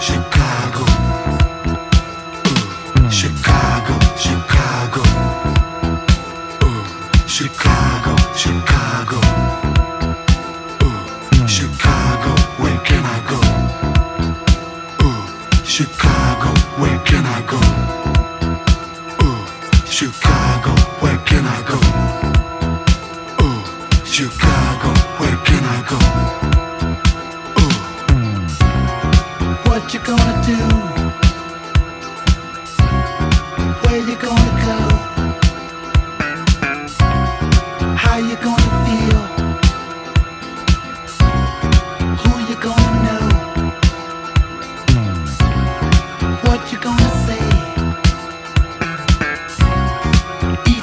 Chicago, Chicago, Chicago, Chicago, Chicago, where can I go? Chicago, where can I go? Ooh, Chicago.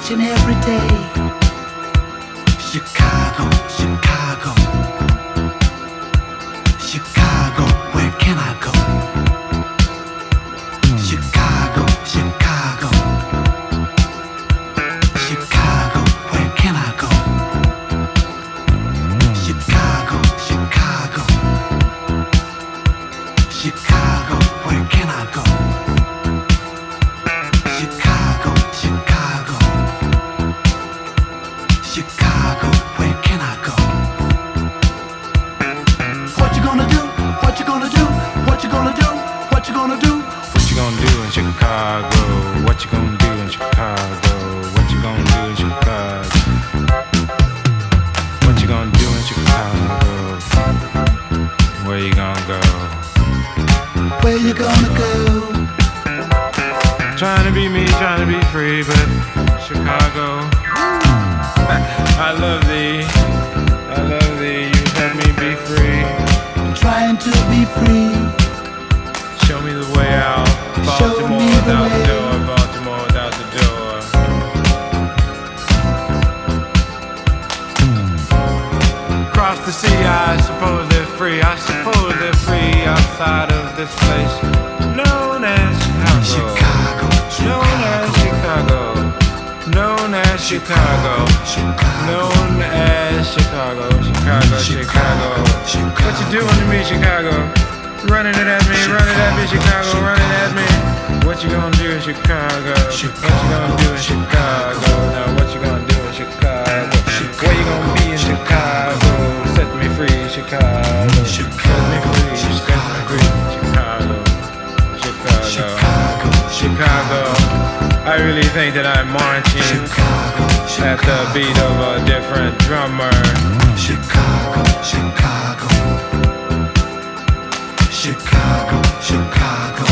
Each and every day. Chicago, Chicago. Chicago, where can I go? Chicago? What you gonna do in Chicago? What you gonna do in Chicago? What you gonna do in Chicago? Where you gonna go? Where you gonna go? Trying to be me, trying to be free, but Chicago. I love thee. I love thee. You let me be free. Trying to be free. Across the sea, I suppose they're free. I suppose they're free outside of this place known as Chicago. Chicago, Known as Chicago. Known as Chicago. Known as Chicago. Chicago, Chicago. What you doing to me, Chicago? Running it at me, running at me, Chicago, running at me. What you gonna do in Chicago? What you gonna do in Chicago? Now what you gonna do in Chicago? Where you gonna be Chicago. Chicago. I really think that I'm marching at the beat of a different drummer. Chicago, Chicago. Chicago, Chicago. Chicago,